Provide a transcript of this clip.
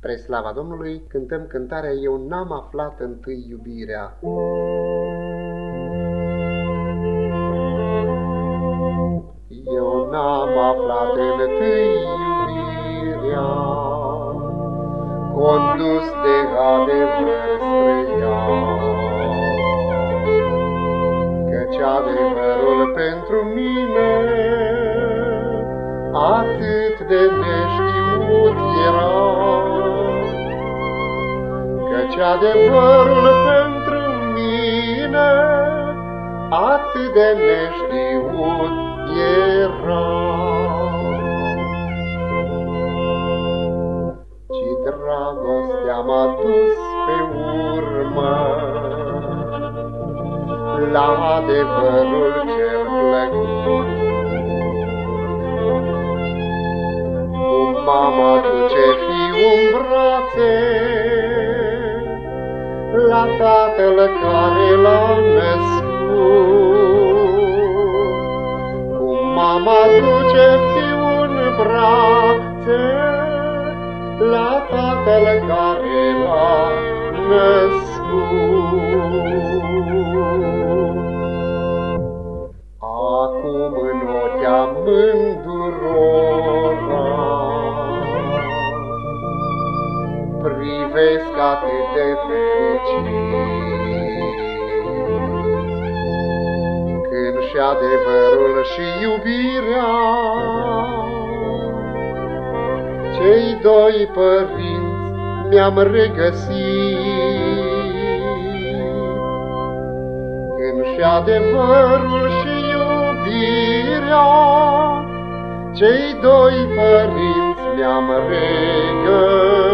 Spre slava Domnului cântăm cântarea Eu n-am aflat întâi iubirea. Eu n-am aflat întâi iubirea, Condus de adevăr spre ea. Căci adevărul pentru mine atât de neștiut era, Căci adevărul pentru mine atât de neștiut era. Ci dragostea m-a dus pe urmă la adevărul cel plăcut. Cum mama duce fiul în brațe, la Tatăl care l-a născut. Cum mama duce fiul în brațe, la Tatăl care l-a născut. Acum în ochea mândurora, privesc atât de fericit. Când și adevărul și iubirea, cei doi părinți mi-am regăsit. Când și adevărul și iubirea, cei doi părinți mi-am regăsit.